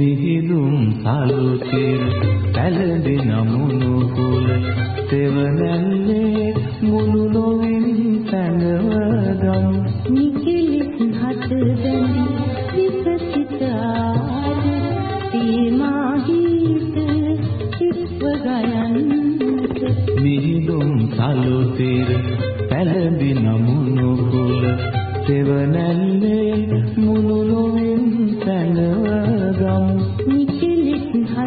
මිහිදුම් සලුතිර පැලඳි නමුණු කුල සෙවනැල්ලේ මුළු නොවින් පැනවදම්. නිකිලිස් හත විකසිත ආද සීමාහිත ඉස්ව ගයන්නට මිහිදුම් සලුතිර පැලඳි නමුණු කුල සෙවනැල්ලේ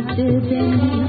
නිකිලිස්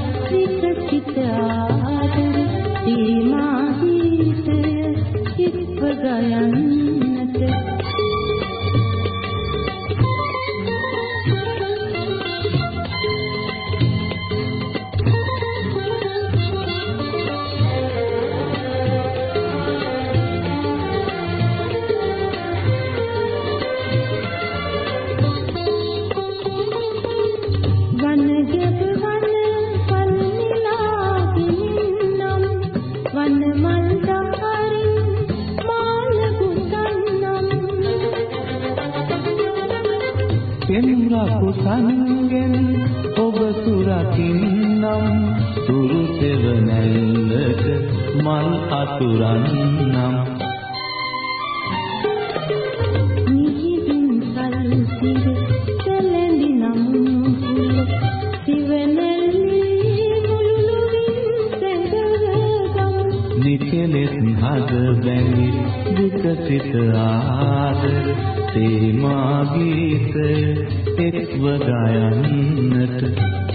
කෙම්රකු සංගෙන් ඔබ සුරකින්නම්. සුරු සෙවනැල්ලට මල් අතුරන්නම්. නිකලෙත් හද බැඳි විකසිත ආදර තේමා ගීත එක්ව ගයන්නට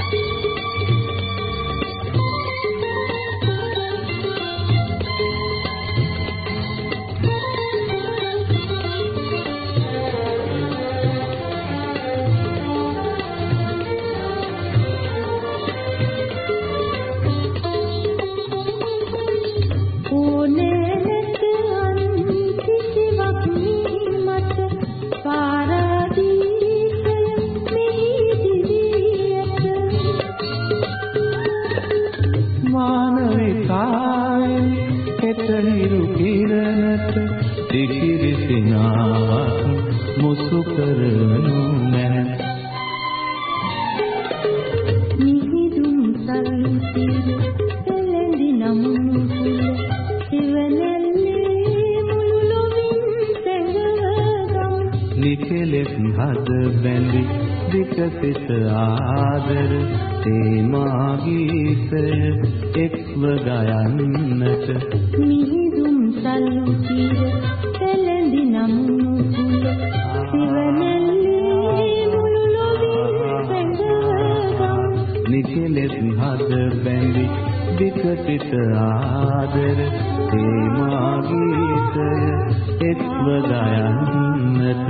මානවිකායෙන් කෙතහිරු කිරණට දිකිරිසිනාවක් මුසු කරනු මැන මිහිදුම් මුළු ලොවින් සැඟවගම් නිකලෙත් හද බැඳි විකසිත ආදර. තේමා ගීතය එක්ව ගයන්නට. මිහිදුම් සල්සිර සැලැඳි නමුණු කුල සිවනැල්ලේ මුළු ලොවින් සැඟවගම් නිකලෙත් හද බැඳි විකසිත ආදර. තේමා ගීතය එක්ව ගයන්නට